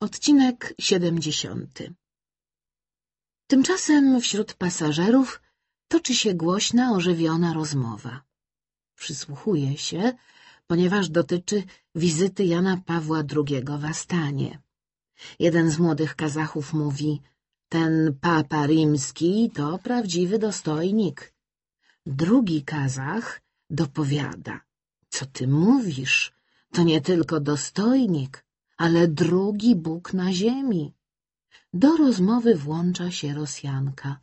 Odcinek siedemdziesiąty Tymczasem wśród pasażerów toczy się głośna, ożywiona rozmowa. Przysłuchuje się, ponieważ dotyczy wizyty Jana Pawła II w Astanie. Jeden z młodych Kazachów mówi — ten papa rimski to prawdziwy dostojnik. Drugi Kazach dopowiada — co ty mówisz? To nie tylko dostojnik, ale drugi Bóg na ziemi. Do rozmowy włącza się Rosjanka.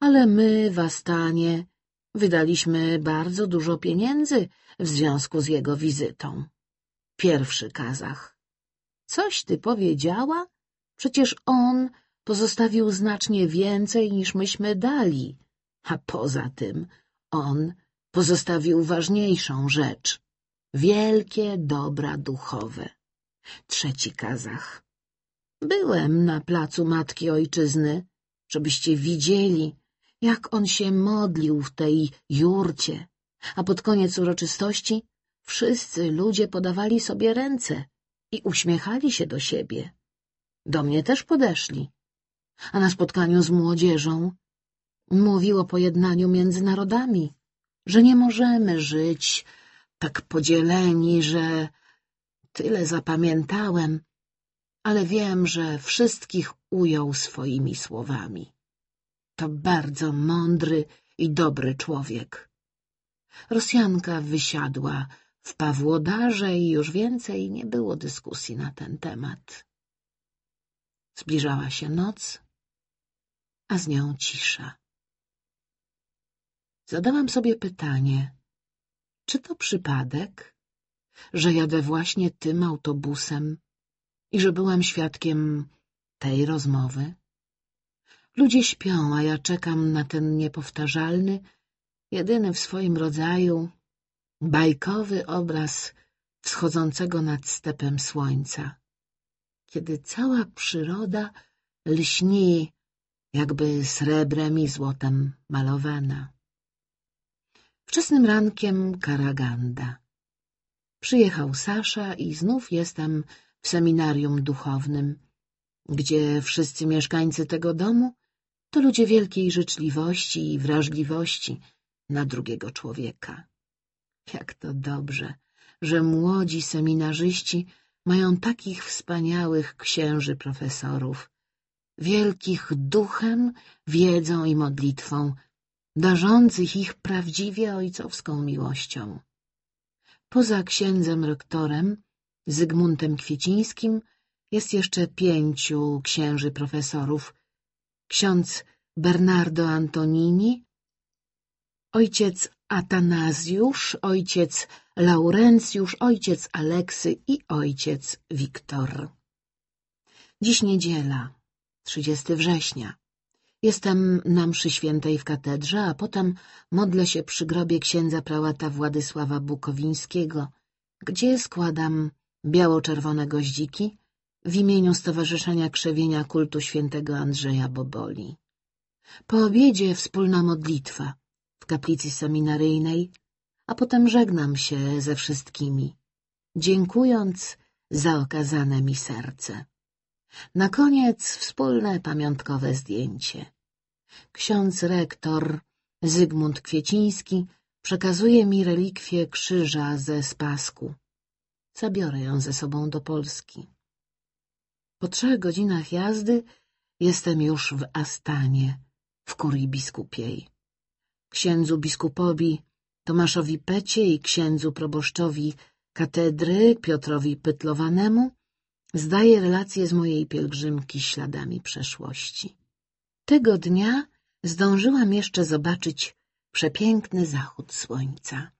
Ale my w Astanie wydaliśmy bardzo dużo pieniędzy w związku z jego wizytą. Pierwszy Kazach. Coś ty powiedziała? Przecież on pozostawił znacznie więcej niż myśmy dali. A poza tym on pozostawił ważniejszą rzecz. Wielkie dobra duchowe. Trzeci Kazach. Byłem na placu Matki Ojczyzny, żebyście widzieli, jak on się modlił w tej jurcie, a pod koniec uroczystości wszyscy ludzie podawali sobie ręce i uśmiechali się do siebie. Do mnie też podeszli, a na spotkaniu z młodzieżą mówił o pojednaniu między narodami, że nie możemy żyć tak podzieleni, że tyle zapamiętałem, ale wiem, że wszystkich ujął swoimi słowami. To bardzo mądry i dobry człowiek. Rosjanka wysiadła w Pawłodarze i już więcej nie było dyskusji na ten temat. Zbliżała się noc, a z nią cisza. Zadałam sobie pytanie, czy to przypadek, że jadę właśnie tym autobusem i że byłam świadkiem tej rozmowy? Ludzie śpią, a ja czekam na ten niepowtarzalny, jedyny w swoim rodzaju, bajkowy obraz wschodzącego nad stepem słońca, kiedy cała przyroda lśni, jakby srebrem i złotem malowana. Wczesnym rankiem Karaganda. Przyjechał Sasza i znów jestem w seminarium duchownym, gdzie wszyscy mieszkańcy tego domu to ludzie wielkiej życzliwości i wrażliwości na drugiego człowieka. Jak to dobrze, że młodzi seminarzyści mają takich wspaniałych księży profesorów, wielkich duchem, wiedzą i modlitwą, darzących ich prawdziwie ojcowską miłością. Poza księdzem rektorem, Zygmuntem Kwiecińskim, jest jeszcze pięciu księży profesorów. Ksiądz Bernardo Antonini, ojciec Atanazjusz, ojciec Laurencjusz, ojciec Aleksy i ojciec Wiktor. Dziś niedziela, 30 września. Jestem na mszy świętej w katedrze, a potem modlę się przy grobie księdza prałata Władysława Bukowińskiego, gdzie składam biało-czerwone goździki w imieniu Stowarzyszenia Krzewienia Kultu Świętego Andrzeja Boboli. Po obiedzie wspólna modlitwa w kaplicy seminaryjnej, a potem żegnam się ze wszystkimi, dziękując za okazane mi serce. Na koniec wspólne pamiątkowe zdjęcie. Ksiądz rektor Zygmunt Kwieciński przekazuje mi relikwię krzyża ze Spasku. Zabiorę ją ze sobą do Polski. Po trzech godzinach jazdy jestem już w Astanie, w kurii biskupiej. Księdzu biskupowi Tomaszowi Pecie i księdzu proboszczowi katedry Piotrowi Pytlowanemu zdaję relacje z mojej pielgrzymki śladami przeszłości. Tego dnia zdążyłam jeszcze zobaczyć przepiękny zachód słońca.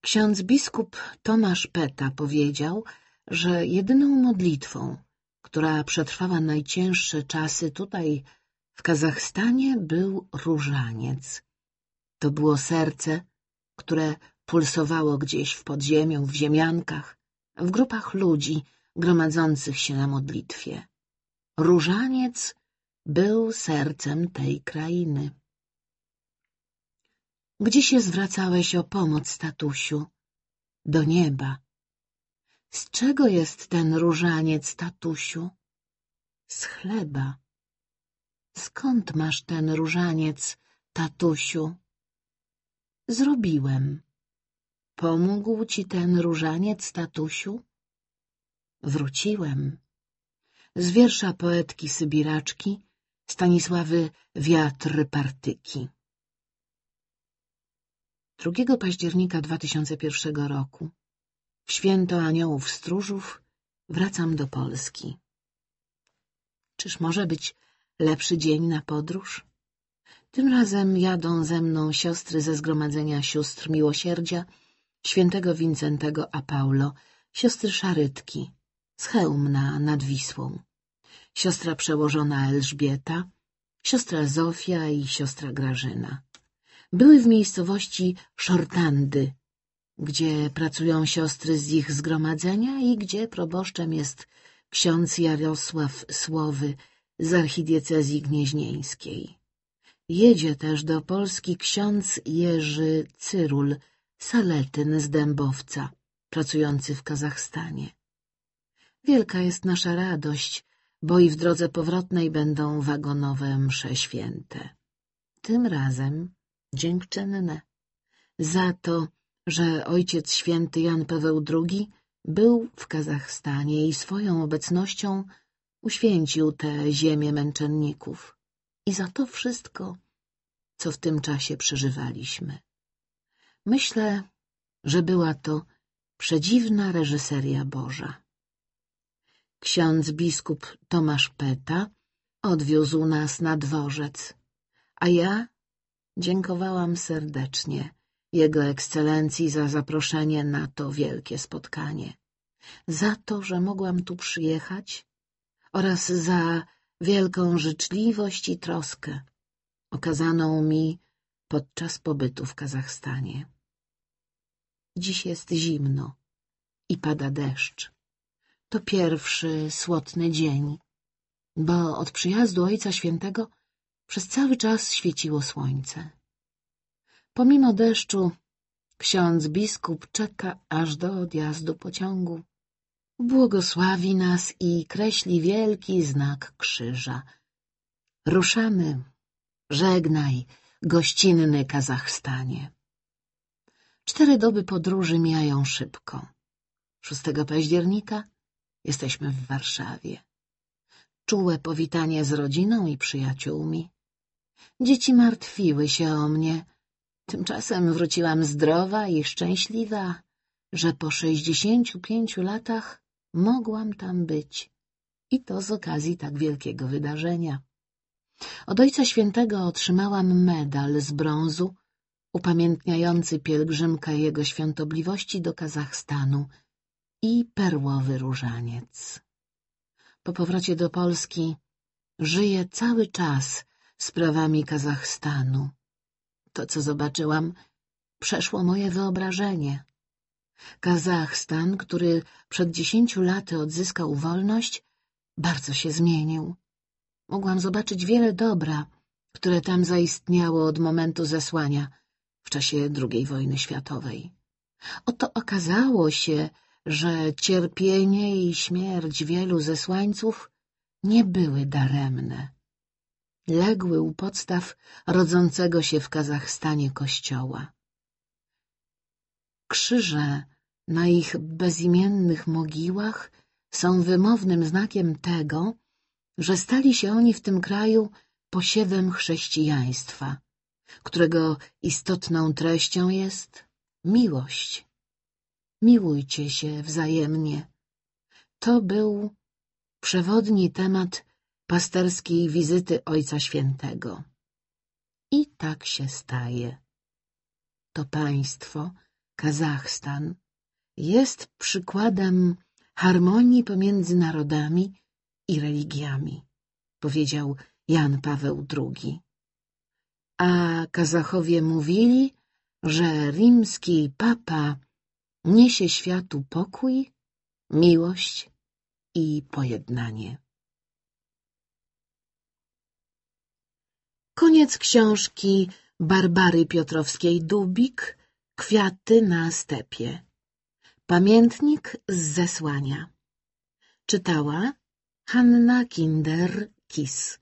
Ksiądz biskup Tomasz Peta powiedział, że jedyną modlitwą, która przetrwała najcięższe czasy tutaj w Kazachstanie, był różaniec. To było serce, które pulsowało gdzieś w podziemiu, w ziemiankach, w grupach ludzi gromadzących się na modlitwie. Różaniec był sercem tej krainy. Gdzie się zwracałeś o pomoc, tatusiu? Do nieba. Z czego jest ten różaniec, tatusiu? Z chleba. Skąd masz ten różaniec, tatusiu? Zrobiłem. Pomógł ci ten różaniec, tatusiu? Wróciłem. Z wiersza poetki Sybiraczki Stanisławy Wiatr Partyki 2 października 2001 roku w święto aniołów stróżów wracam do Polski. Czyż może być lepszy dzień na podróż? Tym razem jadą ze mną siostry ze Zgromadzenia Sióstr Miłosierdzia świętego Wincentego a Paulo, siostry Szarytki, z Chełmna nad Wisłą, siostra przełożona Elżbieta, siostra Zofia i siostra Grażyna. Były w miejscowości Szortandy, gdzie pracują siostry z ich zgromadzenia i gdzie proboszczem jest ksiądz Jarosław Słowy z archidiecezji gnieźnieńskiej. Jedzie też do Polski ksiądz Jerzy Cyrul, saletyn z Dębowca, pracujący w Kazachstanie. Wielka jest nasza radość, bo i w drodze powrotnej będą wagonowe msze święte. Tym razem dziękczynne za to, że Ojciec Święty Jan Paweł II był w Kazachstanie i swoją obecnością uświęcił tę ziemię męczenników i za to wszystko, co w tym czasie przeżywaliśmy. Myślę, że była to przedziwna reżyseria Boża. Ksiądz biskup Tomasz Peta odwiózł nas na dworzec, a ja dziękowałam serdecznie Jego Ekscelencji za zaproszenie na to wielkie spotkanie, za to, że mogłam tu przyjechać oraz za wielką życzliwość i troskę okazaną mi podczas pobytu w Kazachstanie. Dziś jest zimno i pada deszcz. To pierwszy słodny dzień, bo od przyjazdu Ojca Świętego przez cały czas świeciło słońce. Pomimo deszczu ksiądz biskup czeka aż do odjazdu pociągu. Błogosławi nas i kreśli wielki znak krzyża. Ruszamy. Żegnaj, gościnny Kazachstanie. Cztery doby podróży mijają szybko. 6 października jesteśmy w Warszawie. Czułe powitanie z rodziną i przyjaciółmi. Dzieci martwiły się o mnie. Tymczasem wróciłam zdrowa i szczęśliwa, że po sześćdziesięciu pięciu latach mogłam tam być. I to z okazji tak wielkiego wydarzenia. Od Ojca Świętego otrzymałam medal z brązu upamiętniający pielgrzymkę jego świątobliwości do Kazachstanu i perłowy różaniec. Po powrocie do Polski żyję cały czas sprawami Kazachstanu. To, co zobaczyłam, przeszło moje wyobrażenie. Kazachstan, który przed dziesięciu laty odzyskał wolność, bardzo się zmienił. Mogłam zobaczyć wiele dobra, które tam zaistniało od momentu zesłania w czasie II wojny światowej. Oto okazało się, że cierpienie i śmierć wielu zesłańców nie były daremne. Legły u podstaw rodzącego się w Kazachstanie kościoła. Krzyże na ich bezimiennych mogiłach są wymownym znakiem tego, że stali się oni w tym kraju posiewem chrześcijaństwa, którego istotną treścią jest miłość. Miłujcie się wzajemnie. To był przewodni temat pasterskiej wizyty Ojca Świętego. I tak się staje. To państwo, Kazachstan, jest przykładem harmonii pomiędzy narodami i religiami, powiedział Jan Paweł II. A Kazachowie mówili, że rimski papa niesie światu pokój, miłość i pojednanie. Koniec książki Barbary Piotrowskiej-Dubik Kwiaty na stepie. Pamiętnik z zesłania. Czytała Hanna Kinder-Kis